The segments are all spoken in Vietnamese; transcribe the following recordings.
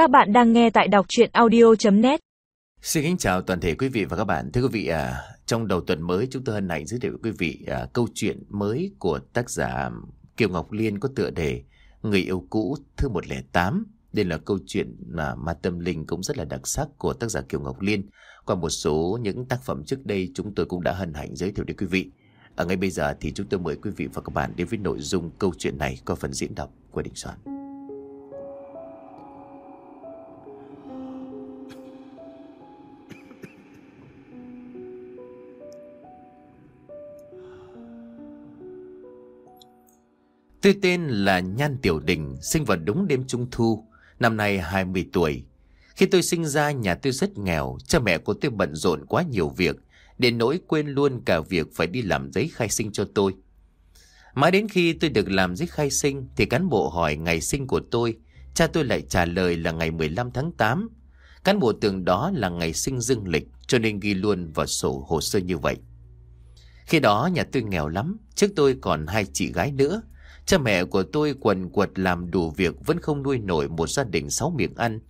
Các bạn đang nghe tại đọc chuyện audio.net Xin kính chào toàn thể quý vị và các bạn. Thưa quý vị, à, trong đầu tuần mới chúng tôi hân hạnh giới thiệu với quý vị à, câu chuyện mới của tác giả Kiều Ngọc Liên có tựa đề Người yêu cũ thứ 108. Đây là câu chuyện mà mà tâm linh cũng rất là đặc sắc của tác giả Kiều Ngọc Liên. Qua một số những tác phẩm trước đây chúng tôi cũng đã hân hạnh giới thiệu đến quý vị. Ở ngay bây giờ thì chúng tôi mời quý vị và các bạn đến với nội dung câu chuyện này qua phần diễn đọc của Đình Soạn. Tôi tên là Nhan Tiểu Đình, sinh vào đúng đêm trung thu, năm nay 20 tuổi. Khi tôi sinh ra nhà tôi rất nghèo, cha mẹ của tôi bận rộn quá nhiều việc, đến nỗi quên luôn cả việc phải đi làm giấy khai sinh cho tôi. Mãi đến khi tôi được làm giấy khai sinh thì cán bộ hỏi ngày sinh của tôi, cha tôi lại trả lời là ngày 15 tháng 8. Cán bộ tưởng đó là ngày sinh dương lịch cho nên ghi luôn vào sổ hồ sơ như vậy. Khi đó nhà tôi nghèo lắm, trước tôi còn hai chị gái nữa. Cha mẹ của tôi quần quật làm đủ việc vẫn không nuôi nổi một gia đình sáu miệng ăn.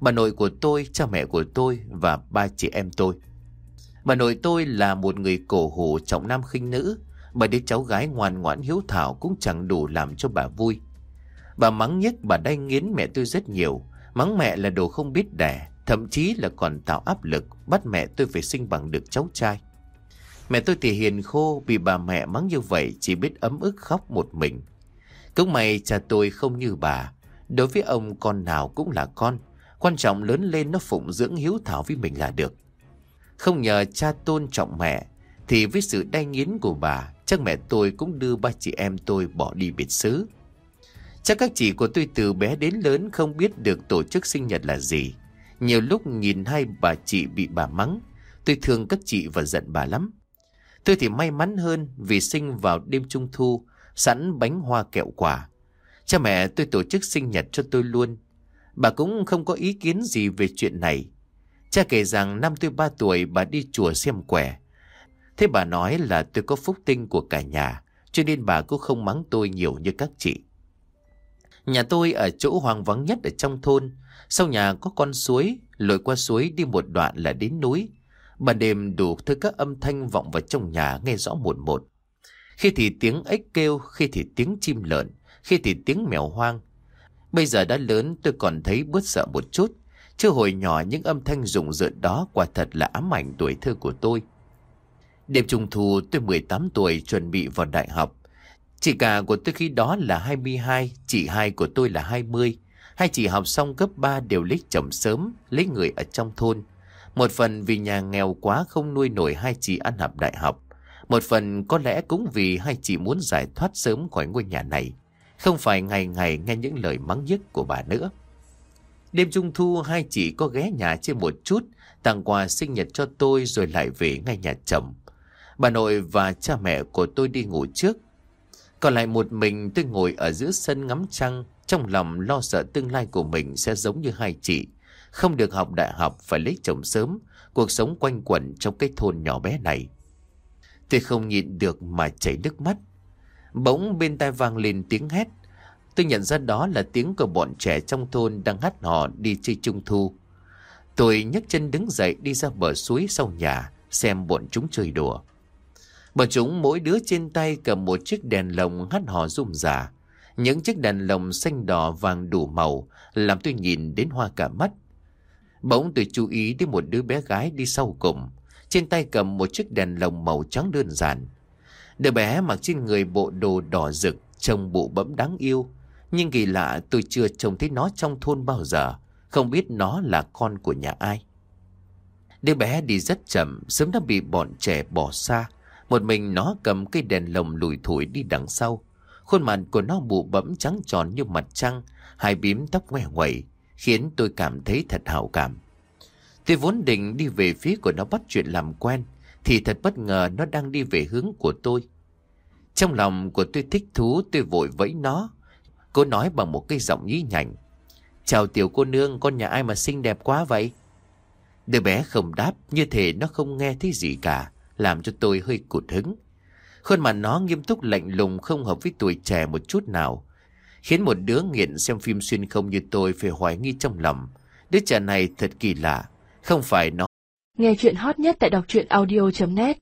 Bà nội của tôi, cha mẹ của tôi và ba chị em tôi. Bà nội tôi là một người cổ hủ trọng nam khinh nữ. Bà đứa cháu gái ngoan ngoãn hiếu thảo cũng chẳng đủ làm cho bà vui. Bà mắng nhất bà đay nghiến mẹ tôi rất nhiều. Mắng mẹ là đồ không biết đẻ, thậm chí là còn tạo áp lực bắt mẹ tôi phải sinh bằng được cháu trai. Mẹ tôi thì hiền khô vì bà mẹ mắng như vậy chỉ biết ấm ức khóc một mình. Cũng may cha tôi không như bà. Đối với ông con nào cũng là con. Quan trọng lớn lên nó phụng dưỡng hiếu thảo với mình là được. Không nhờ cha tôn trọng mẹ thì với sự đay nghiến của bà chắc mẹ tôi cũng đưa ba chị em tôi bỏ đi biệt xứ. Chắc các chị của tôi từ bé đến lớn không biết được tổ chức sinh nhật là gì. Nhiều lúc nhìn hai bà chị bị bà mắng, tôi thương các chị và giận bà lắm. Tôi thì may mắn hơn vì sinh vào đêm trung thu, sẵn bánh hoa kẹo quả. Cha mẹ tôi tổ chức sinh nhật cho tôi luôn. Bà cũng không có ý kiến gì về chuyện này. Cha kể rằng năm tôi 3 tuổi bà đi chùa xem quẻ. Thế bà nói là tôi có phúc tinh của cả nhà, cho nên bà cũng không mắng tôi nhiều như các chị. Nhà tôi ở chỗ hoang vắng nhất ở trong thôn. Sau nhà có con suối, lội qua suối đi một đoạn là đến núi. Ban đêm đủ thứ các âm thanh vọng vào trong nhà nghe rõ một một. Khi thì tiếng ếch kêu, khi thì tiếng chim lợn, khi thì tiếng mèo hoang. Bây giờ đã lớn tôi còn thấy bớt sợ một chút. Chứ hồi nhỏ những âm thanh rụng rợn đó quả thật là ám ảnh tuổi thơ của tôi. Đêm trung thu tôi 18 tuổi chuẩn bị vào đại học. Chị cả của tôi khi đó là 22, chị hai của tôi là 20. Hai chị học xong cấp 3 đều lấy chồng sớm, lấy người ở trong thôn. Một phần vì nhà nghèo quá không nuôi nổi hai chị ăn học đại học. Một phần có lẽ cũng vì hai chị muốn giải thoát sớm khỏi ngôi nhà này. Không phải ngày ngày nghe những lời mắng nhức của bà nữa. Đêm trung thu hai chị có ghé nhà trên một chút, tặng quà sinh nhật cho tôi rồi lại về ngay nhà chồng. Bà nội và cha mẹ của tôi đi ngủ trước. Còn lại một mình tôi ngồi ở giữa sân ngắm trăng, trong lòng lo sợ tương lai của mình sẽ giống như hai chị. Không được học đại học phải lấy chồng sớm, cuộc sống quanh quẩn trong cái thôn nhỏ bé này. Tôi không nhịn được mà chảy nước mắt. Bỗng bên tai vang lên tiếng hét. Tôi nhận ra đó là tiếng của bọn trẻ trong thôn đang hát hò đi chơi trung thu. Tôi nhấc chân đứng dậy đi ra bờ suối sau nhà, xem bọn chúng chơi đùa. Bọn chúng mỗi đứa trên tay cầm một chiếc đèn lồng hát hò rung rả. Những chiếc đèn lồng xanh đỏ vàng đủ màu, làm tôi nhìn đến hoa cả mắt. Bỗng tôi chú ý đến một đứa bé gái đi sau cùng. Trên tay cầm một chiếc đèn lồng màu trắng đơn giản. Đứa bé mặc trên người bộ đồ đỏ rực, trông bộ bẫm đáng yêu. Nhưng kỳ lạ tôi chưa trông thấy nó trong thôn bao giờ. Không biết nó là con của nhà ai. Đứa bé đi rất chậm, sớm đã bị bọn trẻ bỏ xa. Một mình nó cầm cây đèn lồng lùi thủi đi đằng sau. Khuôn mặt của nó bụ bẫm trắng tròn như mặt trăng, hai bím tóc ngoe ngoẩy, khiến tôi cảm thấy thật hào cảm. Tôi vốn định đi về phía của nó bắt chuyện làm quen, thì thật bất ngờ nó đang đi về hướng của tôi. Trong lòng của tôi thích thú tôi vội vẫy nó. Cô nói bằng một cái giọng nhí nhảnh. Chào tiểu cô nương, con nhà ai mà xinh đẹp quá vậy? Đứa bé không đáp, như thể nó không nghe thấy gì cả, làm cho tôi hơi cụt hứng. Khuôn mặt nó nghiêm túc lạnh lùng không hợp với tuổi trẻ một chút nào. khiến một đứa nghiện xem phim xuyên không như tôi phải hoài nghi trong lòng. Đứa trẻ này thật kỳ lạ, không phải nó. Nghe chuyện hot nhất tại đọc truyện audio.net